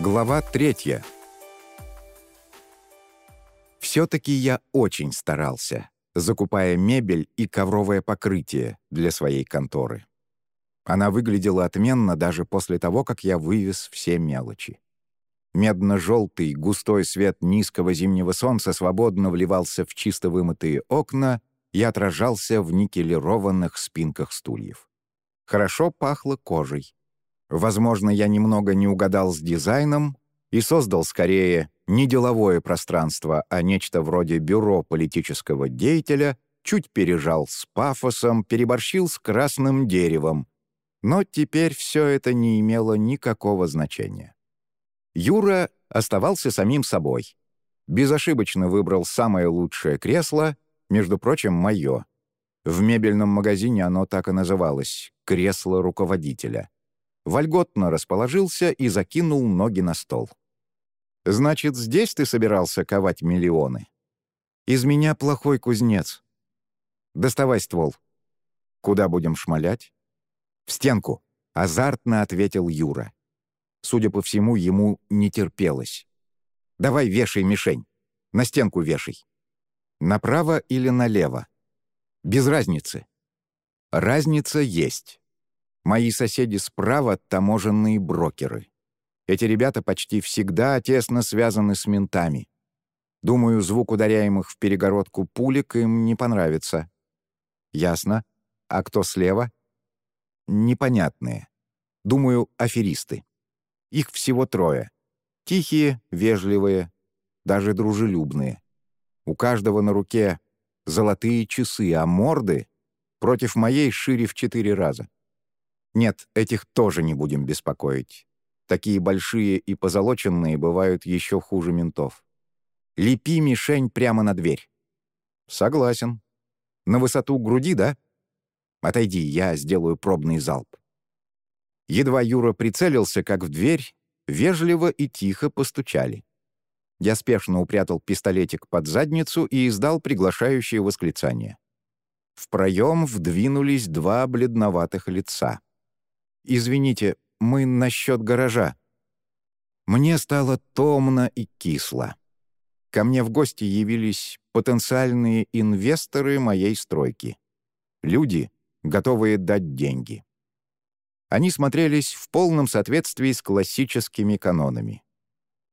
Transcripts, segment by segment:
Глава третья. Все-таки я очень старался, закупая мебель и ковровое покрытие для своей конторы. Она выглядела отменно даже после того, как я вывез все мелочи. Медно-желтый густой свет низкого зимнего солнца свободно вливался в чисто вымытые окна и отражался в никелированных спинках стульев. Хорошо пахло кожей. Возможно, я немного не угадал с дизайном и создал скорее не деловое пространство, а нечто вроде бюро политического деятеля, чуть пережал с пафосом, переборщил с красным деревом. Но теперь все это не имело никакого значения. Юра оставался самим собой. Безошибочно выбрал самое лучшее кресло, между прочим, мое. В мебельном магазине оно так и называлось — «кресло руководителя» вольготно расположился и закинул ноги на стол. «Значит, здесь ты собирался ковать миллионы? Из меня плохой кузнец. Доставай ствол. Куда будем шмалять?» «В стенку», — азартно ответил Юра. Судя по всему, ему не терпелось. «Давай вешай мишень. На стенку вешай. Направо или налево? Без разницы. Разница есть. Мои соседи справа — таможенные брокеры. Эти ребята почти всегда тесно связаны с ментами. Думаю, звук ударяемых в перегородку пулек им не понравится. Ясно. А кто слева? Непонятные. Думаю, аферисты. Их всего трое. Тихие, вежливые, даже дружелюбные. У каждого на руке золотые часы, а морды против моей шире в четыре раза. Нет, этих тоже не будем беспокоить. Такие большие и позолоченные бывают еще хуже ментов. Лепи мишень прямо на дверь. Согласен. На высоту груди, да? Отойди, я сделаю пробный залп. Едва Юра прицелился, как в дверь, вежливо и тихо постучали. Я спешно упрятал пистолетик под задницу и издал приглашающее восклицание. В проем вдвинулись два бледноватых лица. «Извините, мы насчет гаража». Мне стало томно и кисло. Ко мне в гости явились потенциальные инвесторы моей стройки. Люди, готовые дать деньги. Они смотрелись в полном соответствии с классическими канонами.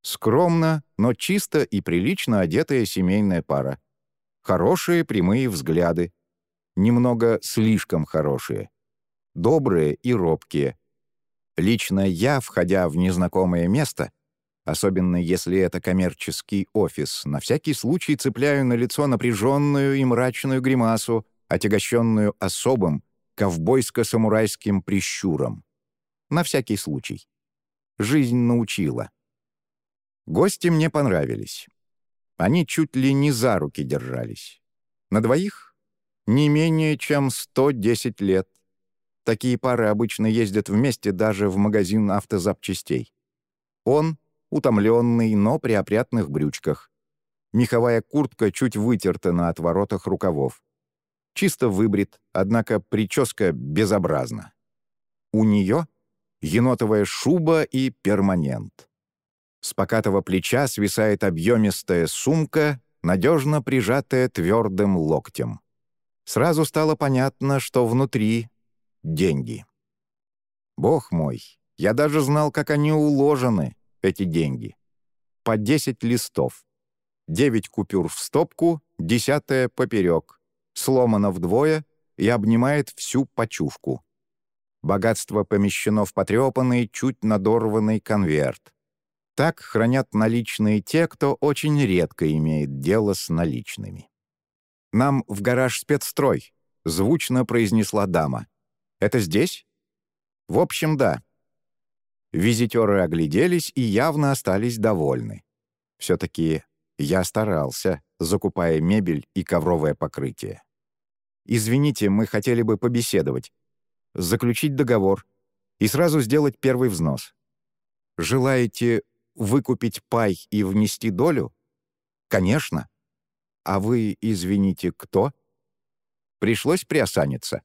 Скромно, но чисто и прилично одетая семейная пара. Хорошие прямые взгляды. Немного слишком хорошие добрые и робкие. Лично я, входя в незнакомое место, особенно если это коммерческий офис, на всякий случай цепляю на лицо напряженную и мрачную гримасу, отягощенную особым ковбойско-самурайским прищуром. На всякий случай. Жизнь научила. Гости мне понравились. Они чуть ли не за руки держались. На двоих — не менее чем 110 лет. Такие пары обычно ездят вместе даже в магазин автозапчастей. Он — утомленный, но при опрятных брючках. Меховая куртка чуть вытерта на отворотах рукавов. Чисто выбрит, однако прическа безобразна. У нее енотовая шуба и перманент. С покатого плеча свисает объемистая сумка, надежно прижатая твердым локтем. Сразу стало понятно, что внутри деньги. Бог мой, я даже знал, как они уложены, эти деньги. По 10 листов. 9 купюр в стопку, десятая поперек, сломано вдвое и обнимает всю почушку. Богатство помещено в потрепанный, чуть надорванный конверт. Так хранят наличные те, кто очень редко имеет дело с наличными. «Нам в гараж спецстрой», — звучно произнесла дама. Это здесь? В общем, да. Визитеры огляделись и явно остались довольны. Все-таки я старался, закупая мебель и ковровое покрытие. «Извините, мы хотели бы побеседовать, заключить договор и сразу сделать первый взнос. Желаете выкупить пай и внести долю? Конечно. А вы, извините, кто? Пришлось приосаниться.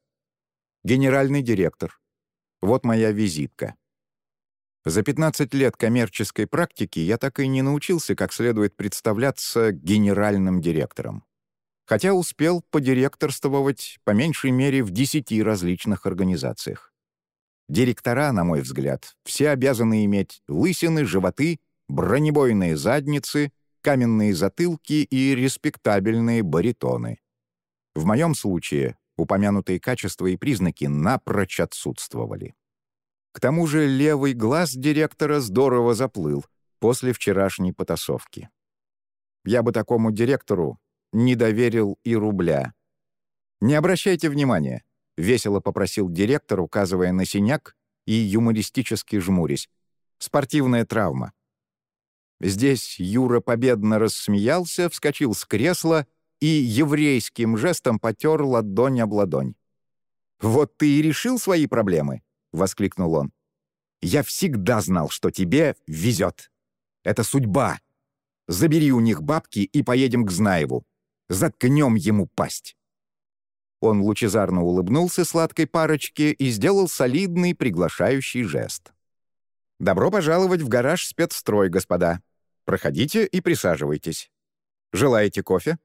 Генеральный директор. Вот моя визитка». За 15 лет коммерческой практики я так и не научился как следует представляться генеральным директором. Хотя успел подиректорствовать по меньшей мере в 10 различных организациях. Директора, на мой взгляд, все обязаны иметь лысины, животы, бронебойные задницы, каменные затылки и респектабельные баритоны. В моем случае упомянутые качества и признаки напрочь отсутствовали. К тому же левый глаз директора здорово заплыл после вчерашней потасовки. Я бы такому директору не доверил и рубля. «Не обращайте внимания», — весело попросил директор, указывая на синяк и юмористически жмурясь. «Спортивная травма». Здесь Юра победно рассмеялся, вскочил с кресла и еврейским жестом потер ладонь об ладонь. «Вот ты и решил свои проблемы?» — воскликнул он. «Я всегда знал, что тебе везет. Это судьба. Забери у них бабки и поедем к Знаеву. Заткнем ему пасть». Он лучезарно улыбнулся сладкой парочке и сделал солидный приглашающий жест. «Добро пожаловать в гараж спецстрой, господа. Проходите и присаживайтесь. Желаете кофе?»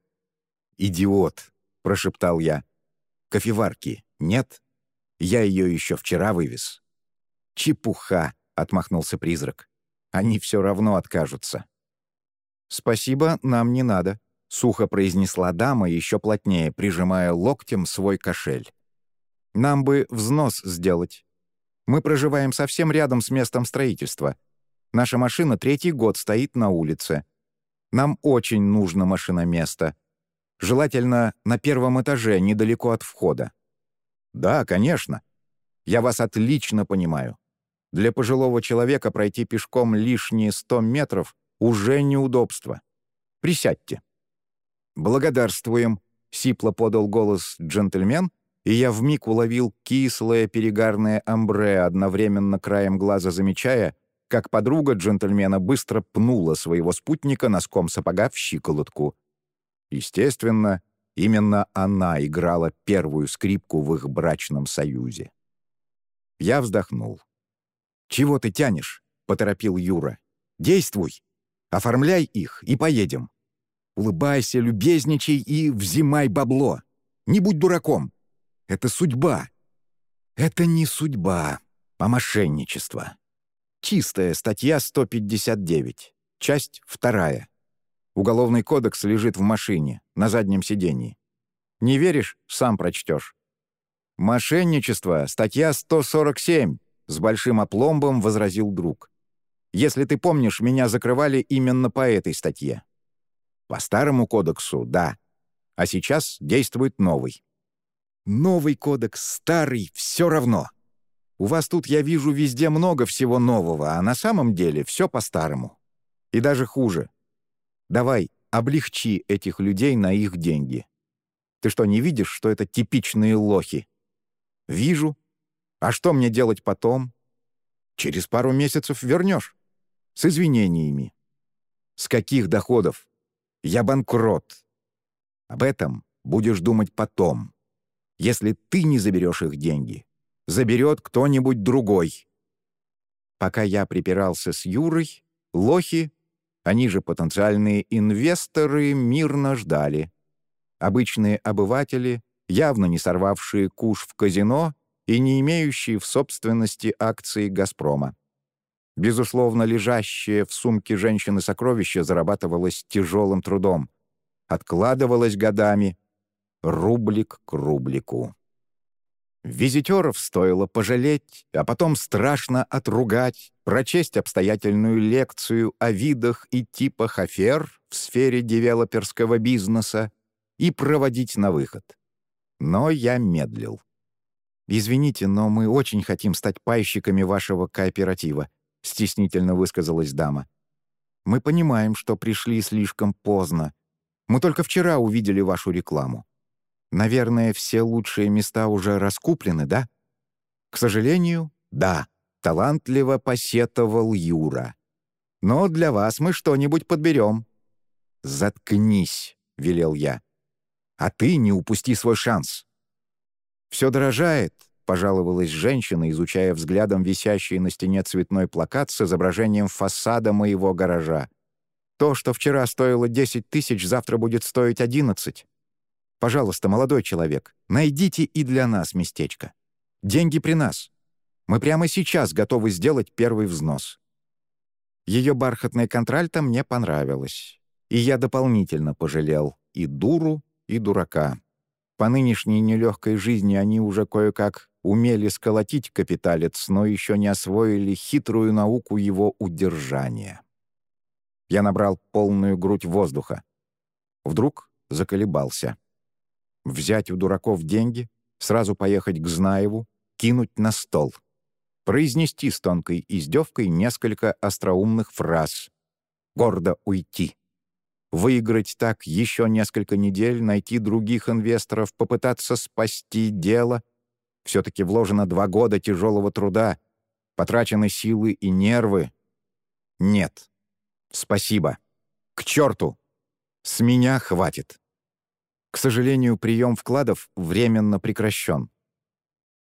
«Идиот», — прошептал я. «Кофеварки нет?» Я ее еще вчера вывез». «Чепуха», — отмахнулся призрак. «Они все равно откажутся». «Спасибо, нам не надо», — сухо произнесла дама, еще плотнее прижимая локтем свой кошель. «Нам бы взнос сделать. Мы проживаем совсем рядом с местом строительства. Наша машина третий год стоит на улице. Нам очень нужно машиноместо. Желательно на первом этаже, недалеко от входа. «Да, конечно. Я вас отлично понимаю. Для пожилого человека пройти пешком лишние сто метров уже неудобство. Присядьте». «Благодарствуем», — сипло подал голос джентльмен, и я вмиг уловил кислое перегарное амбре, одновременно краем глаза замечая, как подруга джентльмена быстро пнула своего спутника носком сапога в щиколотку. Естественно, Именно она играла первую скрипку в их брачном союзе. Я вздохнул. «Чего ты тянешь?» — поторопил Юра. «Действуй! Оформляй их и поедем. Улыбайся, любезничай и взимай бабло. Не будь дураком. Это судьба. Это не судьба, а мошенничество. Чистая статья 159, часть вторая. Уголовный кодекс лежит в машине, на заднем сиденье. Не веришь — сам прочтешь. «Мошенничество, статья 147», — с большим опломбом возразил друг. «Если ты помнишь, меня закрывали именно по этой статье». «По старому кодексу, да. А сейчас действует новый». «Новый кодекс, старый, все равно. У вас тут, я вижу, везде много всего нового, а на самом деле все по-старому. И даже хуже. Давай, облегчи этих людей на их деньги. Ты что, не видишь, что это типичные лохи? Вижу. А что мне делать потом? Через пару месяцев вернешь. С извинениями. С каких доходов? Я банкрот. Об этом будешь думать потом. Если ты не заберешь их деньги, заберет кто-нибудь другой. Пока я припирался с Юрой, лохи они же потенциальные инвесторы мирно ждали. Обычные обыватели, явно не сорвавшие куш в казино и не имеющие в собственности акции «Газпрома». Безусловно, лежащее в сумке женщины сокровище зарабатывалось тяжелым трудом, откладывалось годами, рублик к рублику. Визитеров стоило пожалеть, а потом страшно отругать, прочесть обстоятельную лекцию о видах и типах афер в сфере девелоперского бизнеса и проводить на выход. Но я медлил. «Извините, но мы очень хотим стать пайщиками вашего кооператива», — стеснительно высказалась дама. «Мы понимаем, что пришли слишком поздно. Мы только вчера увидели вашу рекламу. Наверное, все лучшие места уже раскуплены, да? К сожалению, да, талантливо посетовал Юра. Но для вас мы что-нибудь подберем. «Заткнись», — велел я. «А ты не упусти свой шанс». «Все дорожает, — пожаловалась женщина, изучая взглядом висящий на стене цветной плакат с изображением фасада моего гаража. «То, что вчера стоило 10 тысяч, завтра будет стоить 11. Пожалуйста, молодой человек, найдите и для нас местечко. Деньги при нас. Мы прямо сейчас готовы сделать первый взнос». Ее бархатная контральта мне понравилась, и я дополнительно пожалел и дуру, и дурака. По нынешней нелегкой жизни они уже кое-как умели сколотить капиталец, но еще не освоили хитрую науку его удержания. Я набрал полную грудь воздуха. Вдруг заколебался. Взять у дураков деньги, сразу поехать к Знаеву, кинуть на стол. Произнести с тонкой издевкой несколько остроумных фраз. Гордо уйти выиграть так еще несколько недель, найти других инвесторов, попытаться спасти дело. Все-таки вложено два года тяжелого труда, потрачены силы и нервы. Нет. Спасибо. К черту! С меня хватит. К сожалению, прием вкладов временно прекращен.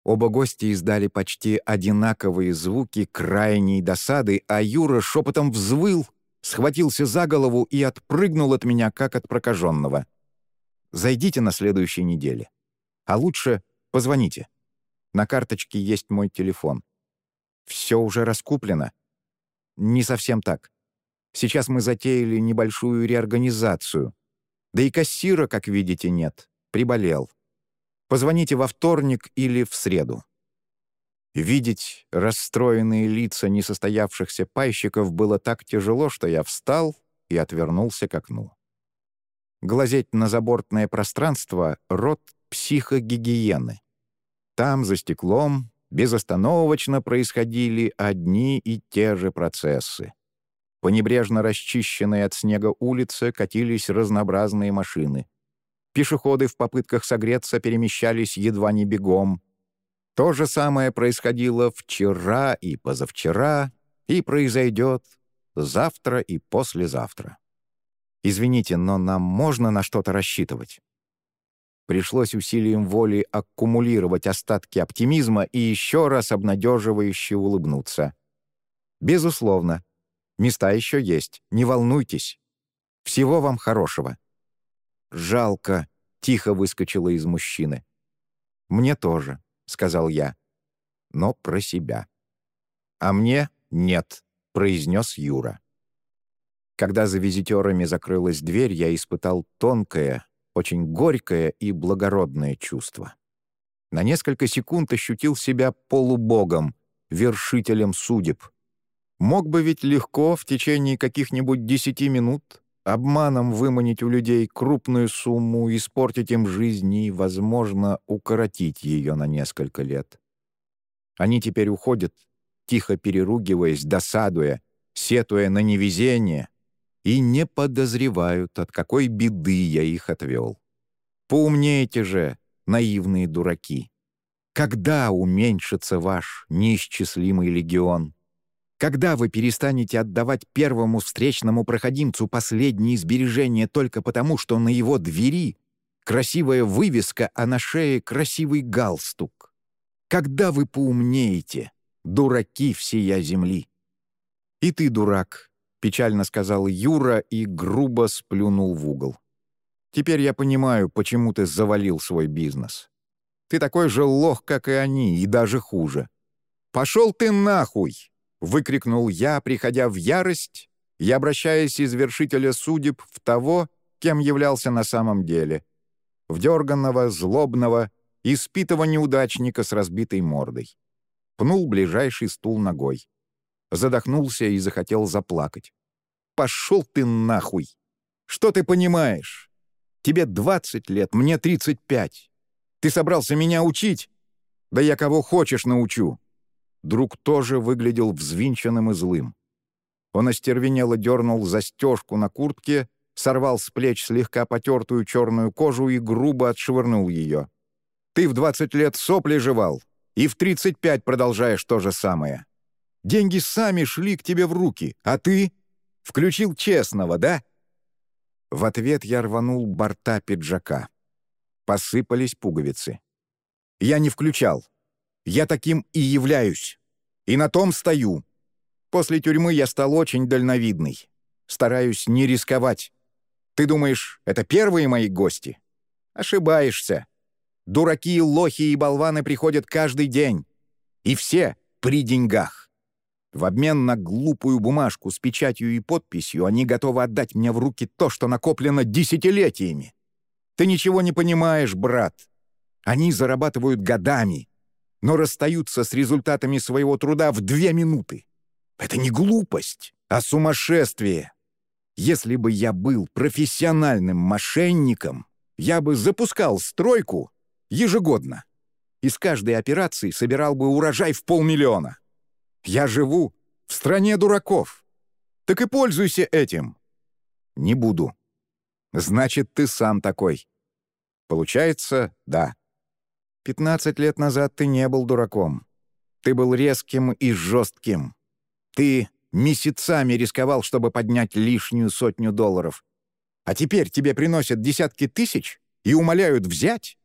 Оба гости издали почти одинаковые звуки крайней досады, а Юра шепотом взвыл — схватился за голову и отпрыгнул от меня, как от прокаженного. «Зайдите на следующей неделе. А лучше позвоните. На карточке есть мой телефон. Все уже раскуплено?» «Не совсем так. Сейчас мы затеяли небольшую реорганизацию. Да и кассира, как видите, нет. Приболел. Позвоните во вторник или в среду». Видеть расстроенные лица несостоявшихся пайщиков было так тяжело, что я встал и отвернулся к окну. Глазеть на забортное пространство — род психогигиены. Там, за стеклом, безостановочно происходили одни и те же процессы. По небрежно расчищенной от снега улице катились разнообразные машины. Пешеходы в попытках согреться перемещались едва не бегом — то же самое происходило вчера и позавчера, и произойдет завтра и послезавтра. Извините, но нам можно на что-то рассчитывать. Пришлось усилием воли аккумулировать остатки оптимизма и еще раз обнадеживающе улыбнуться. Безусловно. Места еще есть, не волнуйтесь. Всего вам хорошего. «Жалко», — тихо выскочила из мужчины. «Мне тоже», — сказал я. Но про себя. «А мне нет», — произнес Юра. Когда за визитерами закрылась дверь, я испытал тонкое, очень горькое и благородное чувство. На несколько секунд ощутил себя полубогом, вершителем судеб. Мог бы ведь легко в течение каких-нибудь десяти минут обманом выманить у людей крупную сумму, испортить им жизнь и, возможно, укоротить ее на несколько лет. Они теперь уходят, тихо переругиваясь, досадуя, сетуя на невезение, и не подозревают, от какой беды я их отвел. Поумнейте же, наивные дураки. Когда уменьшится ваш неисчислимый легион? Когда вы перестанете отдавать первому встречному проходимцу последние сбережения только потому, что на его двери красивая вывеска, а на шее красивый галстук? Когда вы поумнеете, дураки всея земли? «И ты дурак», — печально сказал Юра и грубо сплюнул в угол. «Теперь я понимаю, почему ты завалил свой бизнес. Ты такой же лох, как и они, и даже хуже. Пошел ты нахуй!» — выкрикнул я, приходя в ярость и обращаясь из вершителя судеб в того, кем являлся на самом деле. В дерганного, злобного, испитого неудачника с разбитой мордой. Пнул ближайший стул ногой. Задохнулся и захотел заплакать. «Пошел ты нахуй! Что ты понимаешь? Тебе 20 лет, мне 35. Ты собрался меня учить? Да я кого хочешь научу. Друг тоже выглядел взвинченным и злым. Он остервенело дернул застежку на куртке, сорвал с плеч слегка потертую черную кожу и грубо отшвырнул ее. «Ты в 20 лет сопли жевал, и в 35 продолжаешь то же самое. Деньги сами шли к тебе в руки, а ты включил честного, да?» В ответ я рванул борта пиджака. Посыпались пуговицы. «Я не включал. Я таким и являюсь. И на том стою. После тюрьмы я стал очень дальновидный. Стараюсь не рисковать. Ты думаешь, это первые мои гости? Ошибаешься. Дураки, лохи и болваны приходят каждый день. И все при деньгах. В обмен на глупую бумажку с печатью и подписью они готовы отдать мне в руки то, что накоплено десятилетиями. Ты ничего не понимаешь, брат. Они зарабатывают годами, но расстаются с результатами своего труда в две минуты. Это не глупость, а сумасшествие. Если бы я был профессиональным мошенником, я бы запускал стройку ежегодно. Из каждой операции собирал бы урожай в полмиллиона. Я живу в стране дураков. Так и пользуйся этим. Не буду. Значит, ты сам такой. Получается, да. Пятнадцать лет назад ты не был дураком. Ты был резким и жестким. Ты месяцами рисковал, чтобы поднять лишнюю сотню долларов. А теперь тебе приносят десятки тысяч и умоляют взять,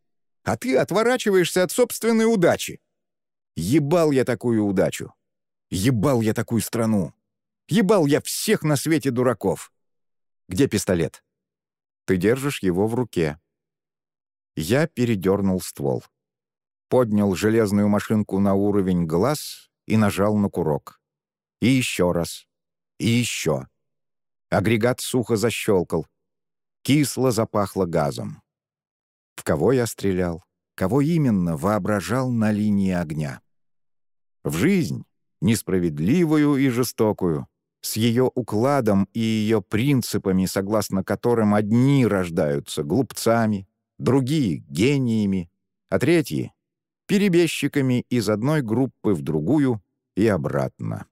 а ты отворачиваешься от собственной удачи. Ебал я такую удачу. Ебал я такую страну. Ебал я всех на свете дураков. Где пистолет? Ты держишь его в руке. Я передернул ствол. Поднял железную машинку на уровень глаз и нажал на курок. И еще раз. И еще. Агрегат сухо защелкал. Кисло запахло газом. В кого я стрелял? Кого именно воображал на линии огня? В жизнь, несправедливую и жестокую, с ее укладом и ее принципами, согласно которым одни рождаются глупцами, другие — гениями, а третьи — перебежчиками из одной группы в другую и обратно.